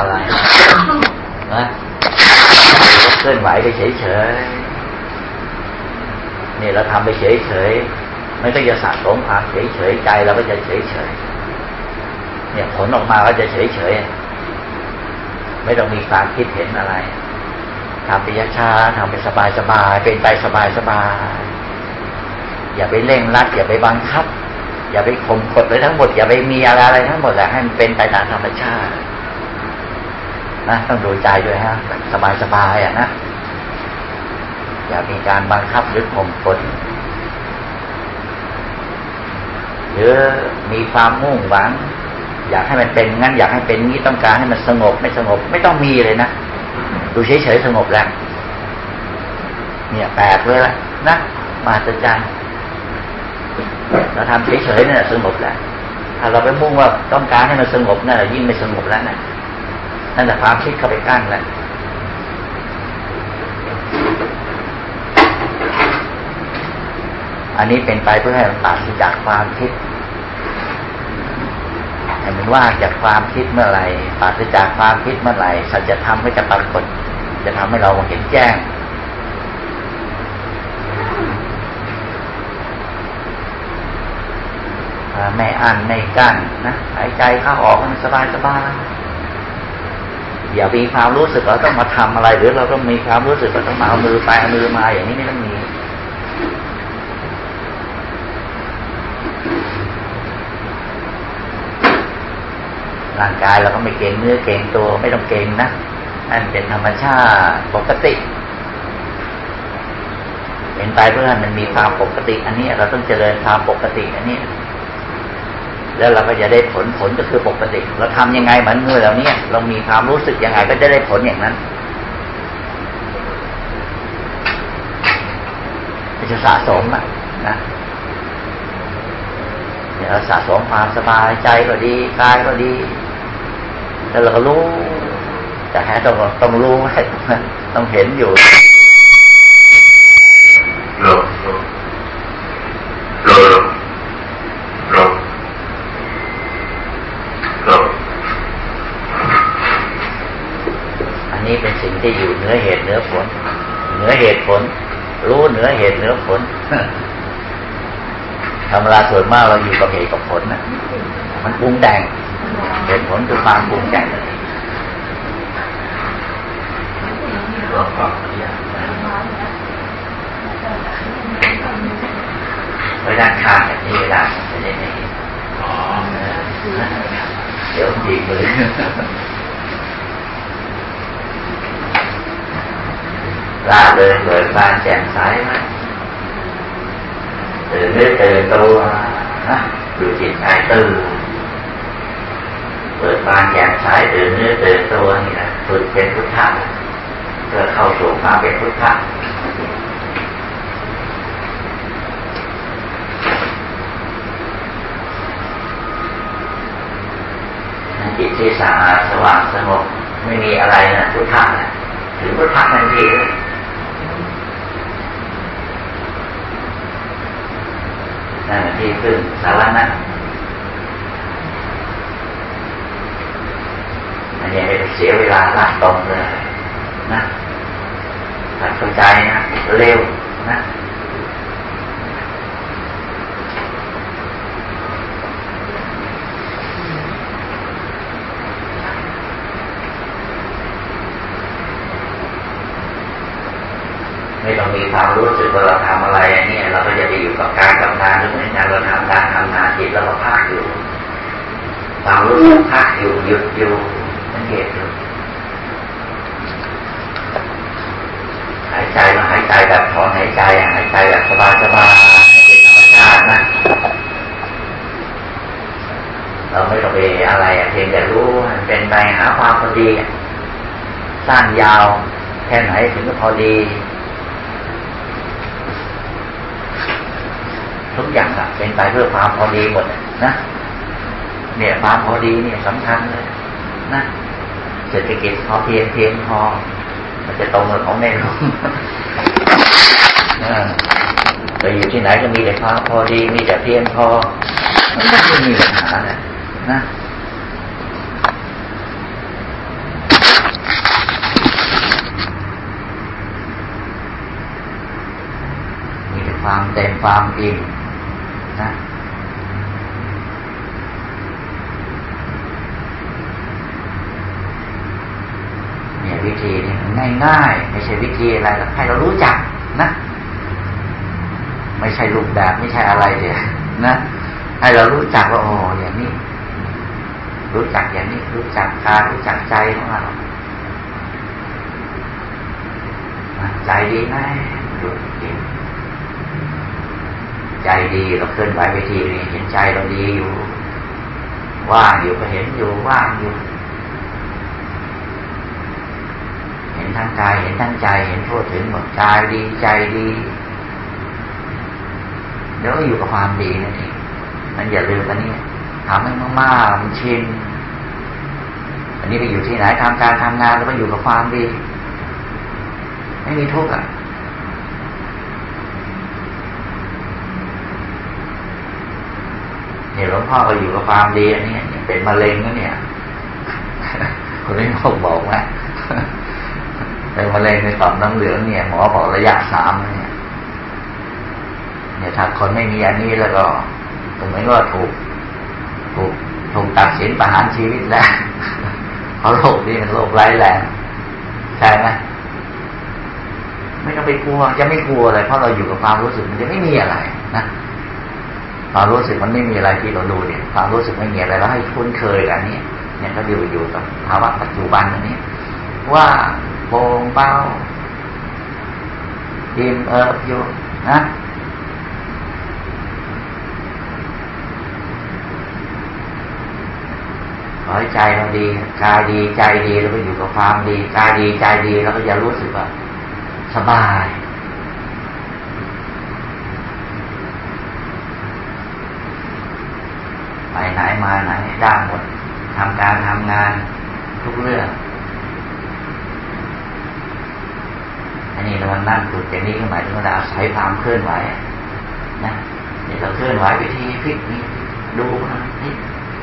อะไรนะเคลื่อนไหวไปเฉยๆนี่เราทำไปเฉยๆไม่ต้องจะสะสมความเฉยๆใจเราก็จะเฉยๆเนี่ยผลออกมาก็จะเฉยๆไม่ต้องมีความคิดเห็นอะไรทำไปช้าๆทำไปสบายๆเป็นไปสบายๆอย่าไปเร่งรัดอย่าไปบังคับ อย่าไปข่มกดเลยทั้งหมด อย่าไปมีอะไรอะไรทั้งหมดแหละให้มันเป็นไปตามธรรมชาติ นะต้องดูใจด้วยฮะสบายสบายอะนะอย่ามีการบังคับหรือข่มกดหรือมีความมุ่งหวัง อยากให้มันเป็นงั้นอยากให้เป็นนี้ต้องการให้มันสงบไม่สงบ ไม่ต้องมีเลยนะดูเฉยๆสงบแล้วเนี่ยแปลกเลยละนะมาตจารย์เราทำเฉยๆเนี่ยสงบแล้วถ้าเราไปมุ่งว่าต้องการให้มันสงบนั่นยิ่งไม่สงบแล้วนะ นั่นแหละความคิดเข้าไปกั้นแล้วอันนี้เป็นไปเพื่อให้มันตัดจากความคิดให้มันว่าจากความคิดเมื่อไหร่ปราศจากความคิดเมื่อไหร่สัจธรรมก็จะปรากฏ จะทำให้เราเห็นแจ้ง ไม่อันไม่กั้นนะหายใจเข้าออกมันสบายสบาย อย่ามีความรู้สึกเราต้องมาทำอะไร หรือเราต้องมีความรู้สึกเราต้องมาเอามือไปเอามือมาอย่างนี้ไม่ต้องมีร่างกายเราก็ไม่เก่งเนื้อเก่งตัวไม่ต้องเก่งนะนั่นเป็นธรรมชาติปกติเป็นไปเพื่อมันมีความปกติ อันนี้เราต้องเจริญความปกติ อันนี้ แล้วเราก็จะได้ผลผลก็คือปกติเราทำยังไงเหมือนเมื่อเราเนี่ยเรามีความรู้สึกยังไงก็จะได้ผลอย่างนั้นจะสะสมอะนะเดี๋ยวสะสมความสบายใจก็ดีกายก็ดี แล้วเราก็รู้จะให้ต้องต้องรู้ให้ต้องเห็นอยู่โล่โล่โล่โล่ อั นนี้เป็นสิ่งที่อยู่เหนือเหตุเหนือผล เหนือเหตุผล รู้เหนือเหตุเหนือผลธรรมดาส่วนมากเราอยู่กับเหตุกับผลนะมันปรุงแต่งเหตุผลคือความปรุงแต่งไปด้านข้างแบบนี้เวลาจะได้ไม่เดี๋ยวจีบมือ ลาเลยเปิดบานแจ่มใสไหมตื่นเนื้อตื่นตัวนะดูจิตใจตื่นเปิดบานแจ่มใสตื่นเนื้อตื่นตัวนี่นะฝึกเป็นพุทธะเพื่อเข้าสู่ความเป็นพุทธะจิตที่สะอาดสว่างสงบไม่มีอะไรนะพุทธะนะถือพุทธะทันทีเลยนั่น ที่พึ่งสารนะอันนี้ไม่เสียเวลาลาตรงเลยนะถ้าเข้าใจนะเร็วนะไมีความรู้สึกว่าเราทำอะไรเนี่ย เราก็จะไปอยู่กับการทำงานหรือเหมือนกันเราทำการทำงานจิตเราก็พักอยู่ความรู้สึกพักอยู่หยุดอยู่สังเกตดูหายใจมาหายใจแบบถอนหายใจหายใจแบบสบายสบายให้เป็นธรรมชาตินะเราไม่ต้องไปอะไรเพียงแต่รู้เป็นไปหาความพอดี สั้นยาวแค่ไหนถึงจะพอดี ทุกอย่างเป็นไปเพื่อความพอดีหมดนะเนี่ยความพอดีเนี่ยสำคัญเลยนะเศรษฐกิจพอเพียงเพียงพอมันจะตรงกับของแม่ลูงไปอยู่ที่ไหนก็มีแต่ความพอดี มีแต่เพียงพอมันไม่มีปัญหานะนะมีแต่ความเต็มความอิ่ม นะเนี่ยวิธีนี่ง่ายๆไม่ใช่วิธีอะไรแล้วให้เรารู้จักนะ ไม่ใช่รูปแบบไม่ใช่อะไรเดี๋ยนะให้เรารู้จักว่าโอ้อย่างนี้ รู้จักอย่างนี้ รู้จักกายรู้จักใจของเราใจดีไหมดูดี ใจดีเราเคลื่อนไหวไปทีนี้เห็นใจเราดีอยู่ ว่างอยู่ก็เห็นอยู่ว่างอยู่ เห็นทั้งกายเห็นทั้งใจเห็นทั่วถึงหมดกายดีใจดีเดี๋ยวก็อยู่กับความดีนั่นเองมันอย่าลืมอันนี้ทำให้มากๆมันชินอันนี้ไปอยู่ที่ไหนทำการทำงานแล้วก็อยู่กับความดี ไม่มีทุกข์อะ เนี่ยหลวงพ่อก็อยู่กับความดีอันนี้เป็นมะเร็งนะเนี่ยคนนี้บอบอกว่าเป็นมะเร็งในต่อมน้ำเหลืองเนี่ยหมอบอกระยะสามเนี่ยเนี่ยถ้าคนไม่มีอันนี้แล้วก็ตรงนี้ก็ถูกถูกถูกตัดสินประหารชีวิตแล้วเพราะโรคนี้มันโรคร้ายแรงใช่ไหมไม่ต้องไปกลัวจะไม่กลัวอะไรเพราะเราอยู่กับความรู้สึกมันจะไม่มีอะไรนะ ความรู้สึกมันไม่มีอะไรที่เราดูเนี่ยความรู้สึกไม่มีอะไรแล้วให้คุ้นเคยกับนี้เนี่ยก็อยู่อยู่กับภาวะปัจจุบันนี้ ว่าโป่งเบาดิมเอิบอยู่นะขอให้ใจเราดีกายดีใจดีแล้วก็อยู่กับความดีกายดีใจดีแล้วก็จะรู้สึกว่าสบาย ไปไหน มาไหนได้หมดทำการทำงานทุกเรื่อง อันนี้เรานั่งฝึกอย่างนี้ก็หมายถึงว่าอาศัยความเคลื่อนไหวนะเนี่ยเราเคลื่อนไหวไปที่พลิกนี้ดูนะนี่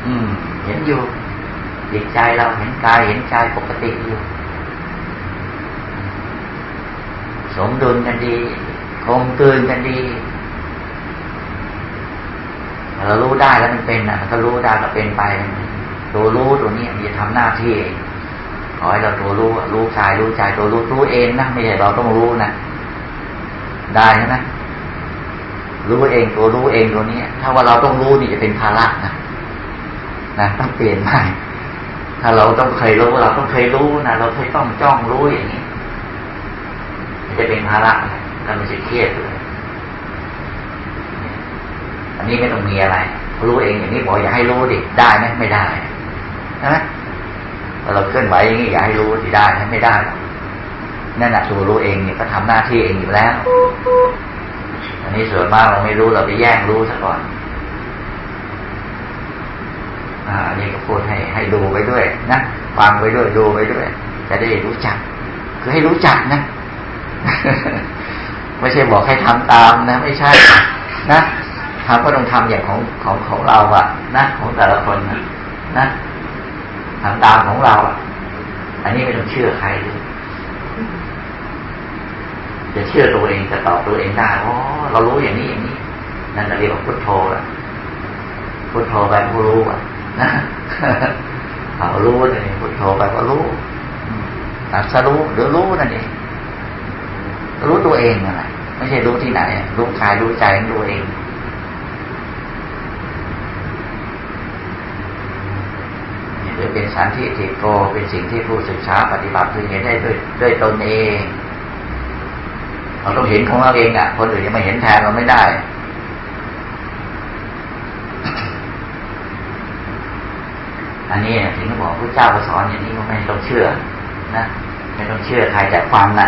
อืม เห็นอยู่จิตใจเราเห็นกายเห็นใจปกติอยู่ สมดุลกันดีคงเกินกันดี เรารู้ได้แล้วมันเป็นนะมันก็รู้ได้ก็เป็นไป ตัวรู้ตัวนี้มันจะทำหน้าที่เองขอให้เราตัวรู้รู้กายรู้ใจตัวรู้รู้เองนะไม่ใช่เราต้องรู้นะได้นะรู้เองตัวรู้เองตัวนี้ถ้าว่าเราต้องรู้นี่จะเป็นภาระนะนะต้องเปลี่ยนใหม่ถ้าเราต้องเคยรู้เราต้องเคยรู้นะเราเคยต้องจ้องรู้อย่างนี้จะเป็นภาระแล้วมันจะเครียดเลย อันนี้ไม่ต้องมีอะไร รู้เองอย่างนี้บอกอย่าให้รู้ดิได้ไหมไม่ได้ใช่ไหมเราเคลื่อนไหวอย่างนี้อย่าให้รู้ดิได้ไหมไม่ได้นั่นแหะตัวรู้เองเนี่ยก็ทำหน้าที่เองอยู่แล้ว อันนี้ส่วนมากเราไม่รู้เราไปแย่งรู้ซะก่อนอ่าอันนี้ก็พูดให้ให้ดูไปด้วยนะฟังไปด้วยดูไปด้วย จะได้รู้จัก คือให้รู้จักนะไม่ใช่บอกให้ทำตามนะ ไม่ใช่นะ ทำก็ต้องทำอย่างของของของเราอะนะของแต่ละคนนะนะทำตามของเราอะอันนี้ไม่ต้องเชื่อใครเลยจะเชื่อตัวเองจะตอบตัวเองได้อ๋อเรารู้อย่างนี้อย่างนี้ นั่นเรียกว่าพุทโธอะพุทโธไปผู้รู้อะนะเขารู้เลยพุทโธไปก็รู้ตัดสรู้หรือรู้นั่นเองรู้ตัวเองอะไรไม่ใช่รู้ที่ไหน รู้กายรู้ใจรู้เอง หรือเป็นสันทิฏฐิโก เป็นสิ่งที่ผู้ศึกษาปฏิบัติพึงเห็นได้ด้วยด้วยตนเอง เราต้องเห็นของเราเองอะ คนอื่นยังไม่เห็นแทนเราไม่ได้อันนี้ถึงบอกพระเจ้าสอนอย่างนี้ก็ไม่ต้องเชื่อ นะไม่ต้องเชื่อใครแต่ฟังนะ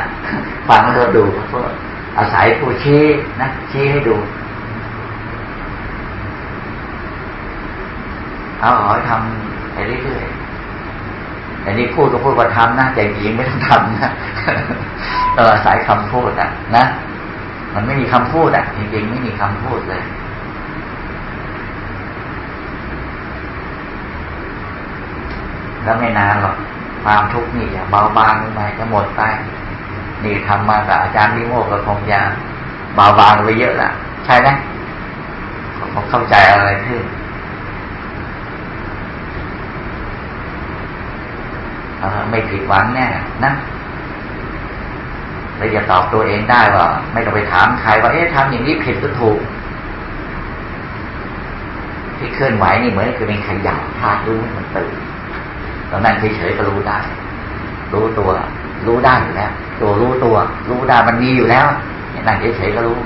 ฟังแล้วก็ดูเพราะอาศัยผู้ชี้นะชี้ให้ดูเอาขอทำ ไปเรื่อยๆแต่นี้พูดก็พูดว่าทำนะแต่จริงไม่ต้องทำนะเราอาศัยคำพูดอะ นะมันไม่มีคำพูดอะ จริงๆไม่มีคำพูดเลยแล้วไม่นานหรอกความทุกข์นี่จะเบาบางไปจะหมดไปนี่ทำมากับอาจารย์วิโมกก็คงจะเบาบางไปเยอะละใช่ไหมผมเข้าใจอะไรขึ้น ไม่ผิดหวังแน่นะเราจะตอบตัวเองได้ว่า ไม่ต้องไปถามใครว่าเอ๊ะทำอย่างนี้ผิดหรือถูก ที่เคลื่อนไหวนี่เหมือนคือเป็นขยับพาดูมันตื่นตอนนั้นเฉยๆก็รู้ได้ รู้ตัว รู้ได้อยู่แล้ว ตัวรู้ตัว รู้ได้มันมีอยู่แล้วนั่งเฉยๆก็รู้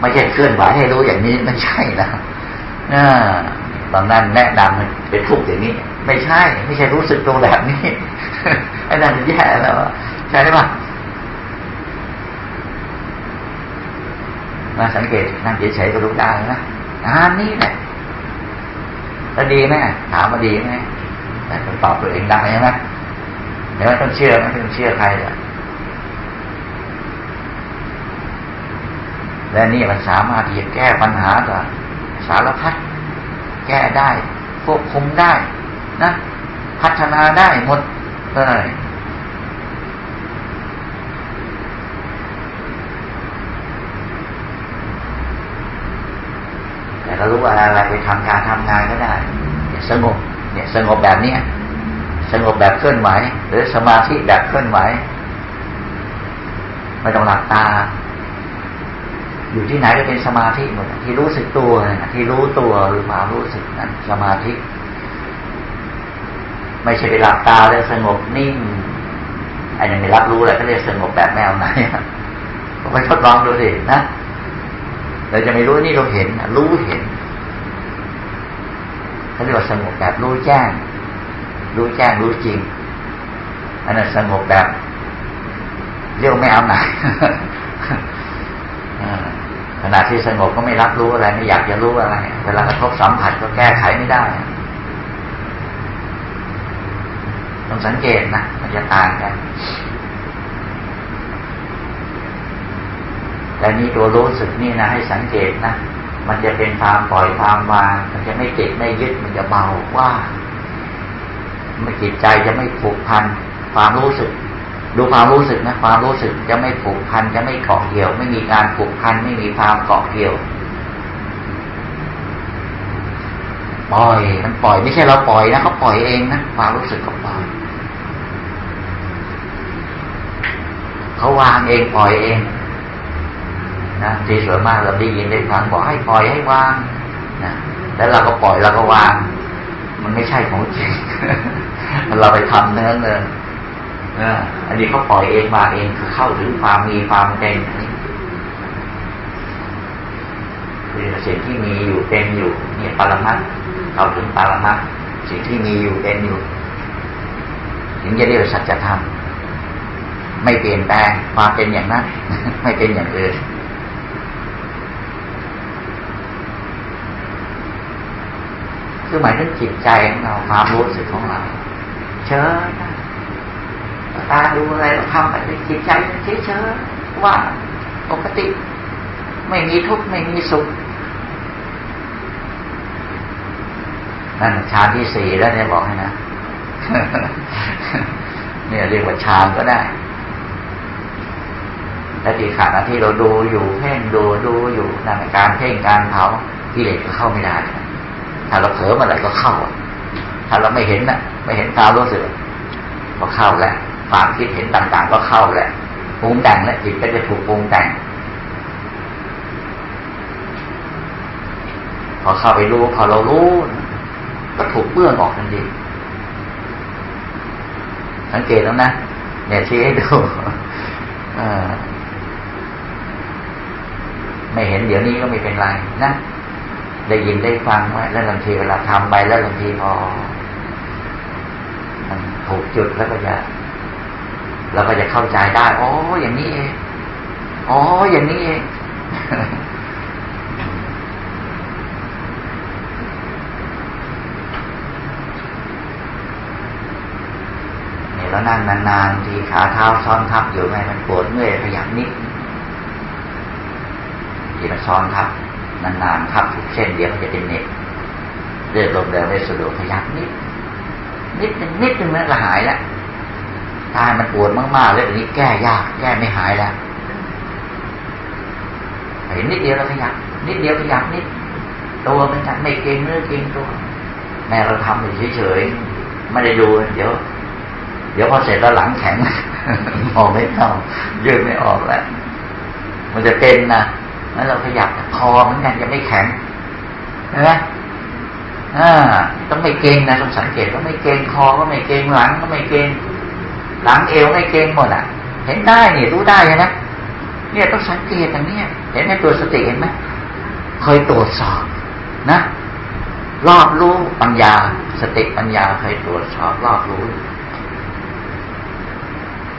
ไม่ใช่เคลื่อนไหวให้รู้อย่างนี้ไม่ใช่นะตอนนั้นแนะนำเป็นทุกอย่างนี้ ไม่ใช่ ไม่ใช่รู้สึกตัวแบบนี้ไอ้นั่นแย่แล้วใช่ไหมะมาสังเกตนั่งเฉยๆก็รู้ได้นะอันนี้แหละแล้วดีไหมถามมาดีไหมแต่ตอบตัวเองได้ใช่ไหมเดี๋ยวต้องเชื่อไม่ต้องเชื่อใครอะและนี่มันสามารถที่จะแก้ปัญหาต่อสารพัดแก้ได้ควบคุมได้ นะพัฒนาได้หมดเลยแต่เรารู้อะไรอะไรไปทำการทำงานก็ได้เนี่ยสงบเนี่ยสงบแบบเนี้ยสงบแบบเคลื่อนไหวหรือสมาธิแบบเคลื่อนไหวไม่ต้องหลับตา อยู่ที่ไหนก็เป็นสมาธิหมดที่รู้สึกตัวที่รู้ตัวหรือมารู้สึกนั้นสมาธิ ไม่ใช่ไปหลับตาแล้วสงบนิ่งอันยังไม่รับรู้อะไรก็เรียกสงบแบบแมวไหนก็ไปทดลองดูสินะเราจะไม่รู้นี่เราเห็นรู้เห็นเขาเรียกว่าสงบแบบรู้แจ้ง รู้แจ้งรู้จริงอันนั้นสงบแบบเรียกไม่เอาไหนขณะที่สงบก็ไม่รับรู้อะไรไม่อยากจะรู้อะไร เวลากระทบสัมผัสก็แก้ไขไม่ได้ ต้องสังเกตนะมันจะต่างกันแต่นี้ตัวรู้สึกนี่นะให้สังเกตนะมันจะเป็นความปล่อยความวาง มันจะไม่เก็บไม่ยึดมันจะเบาว่าไม่จิตใจจะไม่ผูกพัน ความรู้สึก ดูความรู้สึกนะความรู้สึกจะไม่ผูกพันจะไม่เกาะเกี่ยว ไม่มีการผูกพันไม่มีความเกาะเกี่ยวปล่อยมันปล่อยไม่ใช่เราปล่อยนะเขาปล่อยเองนะความรู้สึกเขาปล่อย เขาวางเองปล่อยเองนะที่ส่วนมากเราได้ยินได้ฟังบอกให้ปล่อยให้วางนะแล้วเราก็ปล่อยเราก็วาง มันไม่ใช่ของจริงเราไปทำเนื้อเลยอันนี้เขาปล่อยเองมาเองคือเข้าถึงความมีความเป็นคือสิ่งที่มีอยู่เป็นอยู่ เนี่ยปรมัตเข้าถึงปรมัตสิ่งที่มีอยู่เป็นอยู่ถึงจะเรียกสัจธรรม ไม่เปลี่ยนแปลงความเป็นอย่างนั้น ไม่เป็นอย่างอื่นคือหมายถึงจิตใจของเราความรู้สึกของเราเฉยตาดูอะไรเราทำไปจิตใจเฉยเฉยว่าปกติ ไม่มีทุกข์ไม่มีสุขนั่นฌานที่สี่แล้วเนี่ยบอกให้นะเนี่ยเรียกว่าฌานก็ได้ และที่ขาดที่เราดูอยู่เพ่งดูดูอยู่นั่นการเพ่งการเผาที่เล็กก็เข้าไม่ได้ ถ้าเราเผลอเมื่อไหร่ก็เข้า ถ้าเราไม่เห็นน่ะ ไม่เห็นความรู้สึกก็เข้าแล้วความคิดเห็นต่างๆ ก็เข้าแหละปรุงแต่งและจิตก็จะถูกปรุงแต่ง พอเข้าไปรู้พอเรารู้ ก็ถูกเบื่อออกทันทีสังเกตแล้วนะเนี่ยชี้ให้ดูอ่า ไม่เห็นเดี๋ยวนี้ก็ไม่เป็นไรนะได้ยินได้ฟังไว้แล้วบางทีเวลาทำไปแล้วบางทีพอมันถูกจุดแล้วก็จะเราก็จะเข้าใจได้อ๋ออย่างนี้เองอ๋ออย่างนี้เองเนี่ยแล้วนั่งนานๆทีขาเท้าซ้อนทับอยู่ไงมันปวดเมื่อยขยับนิด ที่มันซ้อนทับ นานๆทับทุกเส้นเดียวจะเป็นเน็ตเดินลงเดินไม่สะดวกขยับนิดนิดนึงนิดนึงแล้วก็หายแล้วตายมันปวดมากๆแล้วทีนี้แก้ยาก แก้ไม่หายแล้วเห็นนิดเดียวเราขยับนิดเดียวขยับนิด ตัวเป็นกันไม่เกรงเนื้อเกรงตัวแม่เราทำอยู่เฉยๆไม่ได้ดูเดี๋ยว เดี๋ยวพอเสร็จแล้วหลังแข็งมองไม่เข้ายืดไม่ออกแล้ว มันจะเป็นนะ แล้วเราขยับคอเหมือนกันจะไม่แข็งเห็นไหมอ่าต้องไม่เกรงนะต้องสังเกตต้องไม่เกรงคอก็ไม่เกรงหลังก็ไม่เกรงหลังเอวไม่เกรงหมดอะ เห็นได้เนี่ยรู้ได้ใช่ไหมเนี่ยต้องสังเกตอย่างนี้เห็นไหมตัวสติเห็นไหมเคยตรวจสอบนะรอบรู้ปัญญา สติปัญญาเคยตรวจสอบรอบรู้